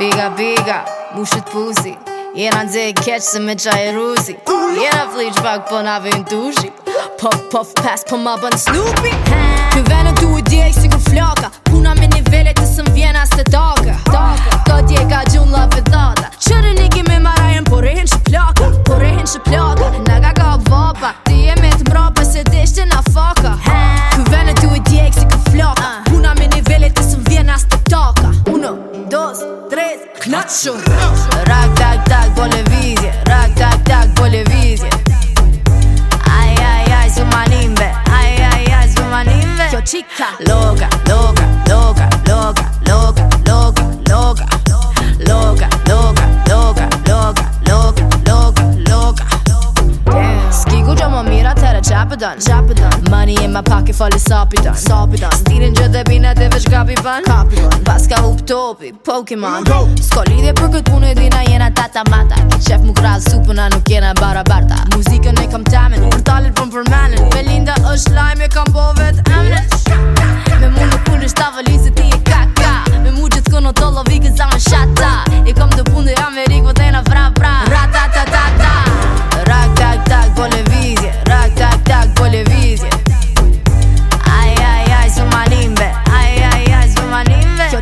Biga, biga, bushit puzi Jena ndze i keqë se me gjaj e ruzi Jena flic bak po na vin dushi Puff, puff, pass po ma bën Snoopy Kë venë të u djejk si ku floka Puna me nivellet të sëm vjena se doga Doga Nacho rock, tac, tac, bolevizje Rack, tac, tac, bolevizje Ay, ay, ay, su malimbe Ay, ay, ay, su malimbe Yo chica Loca, loca Gjapë dan, Money in my pocket fall is sapi dan Sapi Stirin gjë dhe bina të veç gapi ban Kapi ban Pas ka hup topi, pokemon Go! Sko lidhje për këtë punë e dina jena tata mata qef mu krasë supën a nuk jena bara barta Muzikën e kam tamen, për talit për më përmenen Belinda është lajme, kam bo vetë emre Shka, shka, shka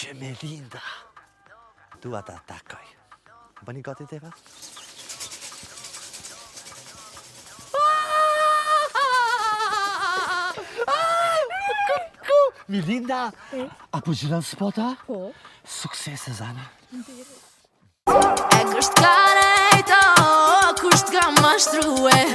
që me linda. Dua ta takoj. Bëni gati të pas? Ah! Milinda, a po gjithën spota? Po. Sukses e zana. E kështë kare e ta, kështë ka mashtruet.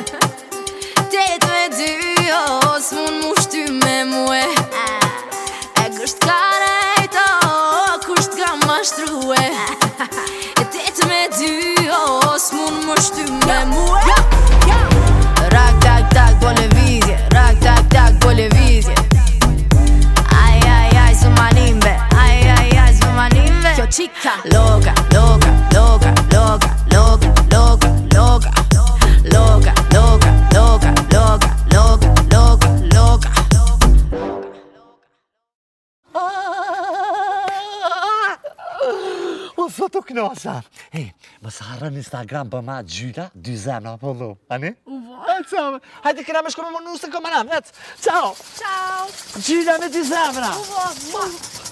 Nështë të knasar, hej, më sarë në Instagram për po ma gjyla dy zemra për po lu, ani? U vërë E të tëmë, hajde këna më shkumë më nusën këmë më nëmë, Ciao. të tëmë me dy zemra U vërë,